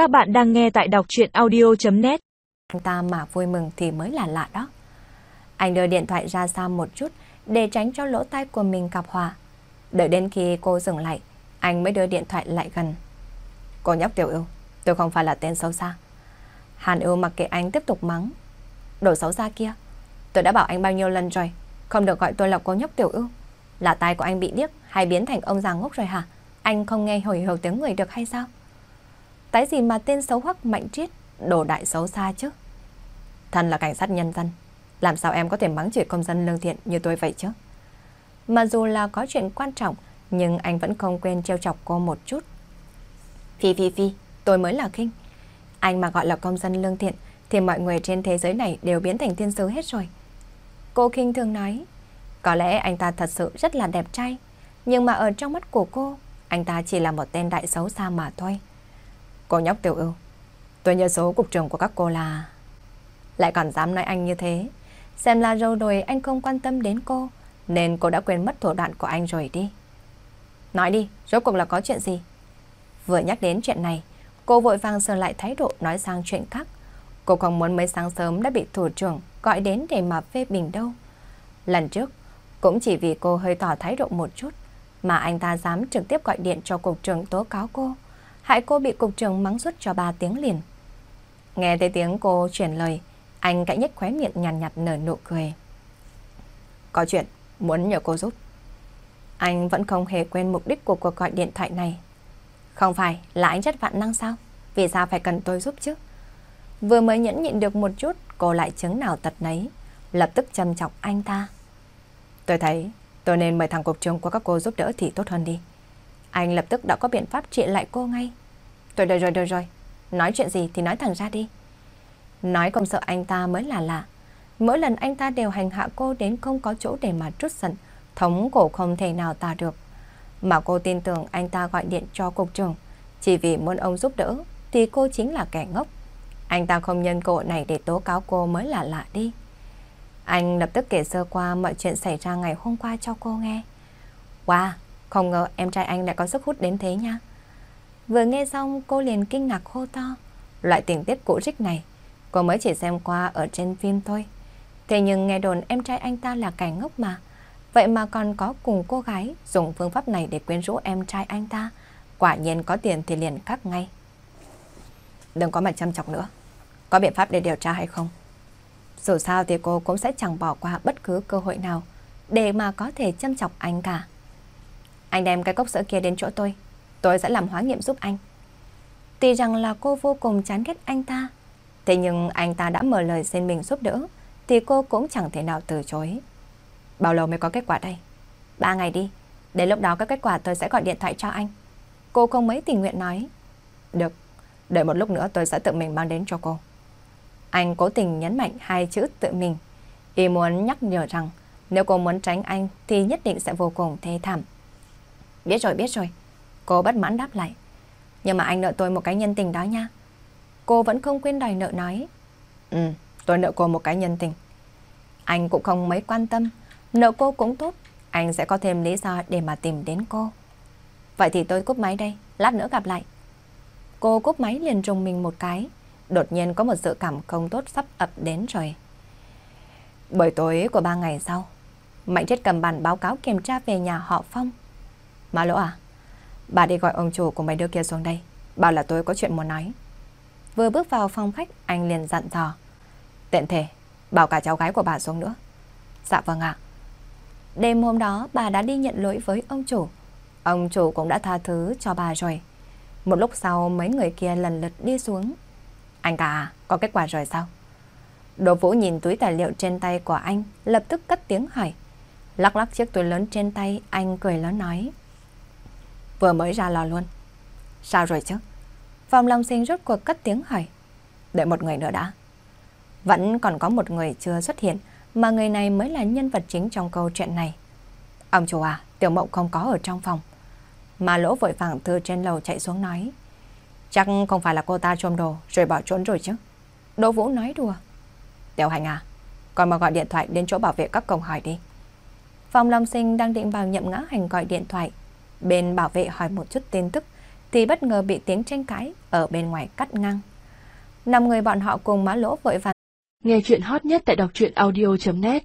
Các bạn đang nghe tại đọc chuyện audio.net Anh ta mà vui mừng thì mới là lạ đó. Anh đưa điện thoại ra xa một chút để tránh cho lỗ tai của mình gặp hòa. Đợi đến khi cô dừng lại, anh mới đưa điện thoại lại gần. Cô nhóc tiểu ưu, tôi không phải là tên xấu xa. Hàn ưu mặc kệ anh tiếp tục mắng. Đồ xấu xa kia, tôi đã bảo anh bao nhiêu lần rồi, không được gọi tôi là cô nhóc tiểu ưu. Là tai của anh bị điếc hay biến thành ông già ngốc rồi hả? Anh không nghe hồi hầu tiếng người được hay sao? Cái gì mà tên xấu hoắc mạnh triết, đồ đại xấu xa chứ? Thân là cảnh sát nhân dân, làm sao em có thể mắng chửi công dân lương thiện như tôi vậy chứ? Mà dù là có chuyện quan trọng, nhưng anh vẫn không quên trêu chọc cô một chút. Phi Phi Phi, tôi mới là kinh. Anh mà gọi là công dân lương thiện, thì mọi người trên thế giới này đều biến thành thiên sứ hết rồi. Cô kinh thường nói, có lẽ anh ta thật sự rất là đẹp trai, nhưng mà ở trong mắt của cô, anh ta chỉ là một tên đại xấu xa mà thôi. Cô nhóc tiểu ưu, tôi nhớ số cục trưởng của các cô là... Lại còn dám nói anh như thế, xem là râu đồi anh không quan tâm đến cô, nên cô đã quên mất thủ đoạn của anh rồi đi. Nói đi, rốt cuộc là có chuyện gì? Vừa nhắc đến chuyện này, cô vội vàng sờ lại thái độ nói sang chuyện khác. Cô không muốn mấy sáng sớm đã bị thủ trưởng gọi đến để mà phê bình đâu. Lần trước, cũng chỉ vì cô hơi tỏ thái độ một chút, mà anh ta dám trực tiếp gọi điện cho cục trưởng tố cáo cô, hại cô bị cục trưởng mắng suốt cho 3 tiếng liền. Nghe thấy tiếng cô chuyển lời, anh cãi nhếch khóe miệng nhàn nhạt, nhạt nở nụ cười. Có chuyện, muốn nhờ cô giúp. Anh vẫn không hề quên mục đích của cuộc gọi điện thoại này. Không phải là anh rất vạn năng sao? Vì sao phải cần tôi giúp chứ? Vừa mới nhẫn nhịn được một chút, cô lại chứng nào tật nấy, lập tức châm chọc anh ta. Tôi thấy tôi nên mời thằng cục trưởng của các cô giúp đỡ thì tốt hơn đi. Anh lập tức đã có biện pháp trị lại cô ngay. Tôi rồi rồi rồi rồi, nói chuyện gì thì nói thẳng ra đi. Nói không sợ anh ta mới là lạ. Mỗi lần anh ta đều hành hạ cô đến không có chỗ để mà trút giận, thống cổ không thể nào tả được. Mà cô tin tưởng anh ta gọi điện cho cục trưởng, chỉ vì muốn ông giúp đỡ thì cô chính là kẻ ngốc. Anh ta không nhân cơ này để tố cáo cô mới là lạ đi. Anh lập tức kể sơ qua mọi chuyện xảy ra ngày hôm qua cho cô nghe. Wow, không ngờ em trai anh lại có sức hút đến thế nha. Vừa nghe xong cô liền kinh ngạc hô to. Loại tình tiết cũ rích này, cô mới chỉ xem qua ở trên phim thôi. Thế nhưng nghe đồn em trai anh ta là kẻ ngốc mà. Vậy mà còn có cùng cô gái dùng phương pháp này để quyến rũ em trai anh ta. Quả nhiên có tiền thì liền cắt ngay. Đừng có mà chăm chọc nữa. Có biện pháp để điều tra hay không? Dù sao thì cô cũng sẽ chẳng bỏ qua bất cứ cơ hội nào để mà có thể chăm chọc anh cả. Anh đem cái cốc sữa kia đến chỗ tôi. Tôi sẽ làm hóa nghiệm giúp anh. Tuy rằng là cô vô cùng chán ghét anh ta. Thế nhưng anh ta đã mở lời xin mình giúp đỡ. Thì cô cũng chẳng thể nào từ chối. Bao lâu mới có kết quả đây? Ba ngày đi. Đến lúc đó có kết quả tôi sẽ gọi điện thoại cho anh. Cô không mấy tình nguyện nói. Được. Đợi một lúc nữa tôi sẽ tự mình mang đến cho cô. Anh cố tình nhấn mạnh hai chữ tự mình. Ý muốn nhắc nhở rằng nếu cô muốn tránh anh thì nhất định sẽ vô cùng thê thảm. Biết rồi, biết rồi. Cô bất mãn đáp lại. Nhưng mà anh nợ tôi một cái nhân tình đó nha. Cô vẫn không quên đòi nợ nói. Ừ, tôi nợ cô một cái nhân tình. Anh cũng không mấy quan tâm. Nợ cô cũng tốt. Anh sẽ có thêm lý do để mà tìm đến cô. Vậy thì tôi cúp máy đây. Lát nữa gặp lại. Cô cúp máy liền trùng mình một cái. Đột nhiên có một sự cảm không tốt sắp ập đến rồi. bởi tối của ba ngày sau, Mạnh Chết cầm bản báo cáo kiểm tra về nhà họ Phong. Má lỗ à, bà đi gọi ông chủ của mấy đứa kia xuống đây, bảo là tôi có chuyện muốn nói. Vừa bước vào phòng khách, anh liền dặn dò. Tiện thể, bảo cả cháu gái của bà xuống nữa. Dạ vâng ạ. Đêm hôm đó, bà đã đi nhận lỗi với ông chủ. Ông chủ cũng đã tha thứ cho bà rồi. Một lúc sau, mấy người kia lần lượt đi xuống. Anh cả, có kết quả rồi sao? Đỗ Vũ nhìn túi tài liệu trên tay của anh, lập tức cất tiếng hỏi. Lắc lắc chiếc túi lớn trên tay, anh cười lớn nói. Vừa mới ra lò luôn. Sao rồi chứ? Phòng Long Sinh rốt cuộc cất tiếng hỏi. Đợi một người nữa đã. Vẫn còn có một người chưa xuất hiện, mà người này mới là nhân vật chính trong câu chuyện này. Ông chủ à, Tiểu Mộng không có ở trong phòng. Mà lỗ vội vàng từ trên lầu chạy xuống nói. Chắc không phải là cô ta trộm đồ rồi bỏ trốn rồi chứ. Đỗ Vũ nói đùa. Tiểu Hành à, còn mà gọi điện thoại đến chỗ bảo vệ các cổng hỏi đi. Phòng Long Sinh đang định vào nhậm ngã hành gọi điện thoại. Bên bảo vệ hỏi một chút tin tức, thì bất ngờ bị tiếng tranh cãi ở bên ngoài cắt ngang. Năm người bọn họ cùng má lỗ vội vàng. Nghe chuyện hot nhất tại đọc truyện audio.net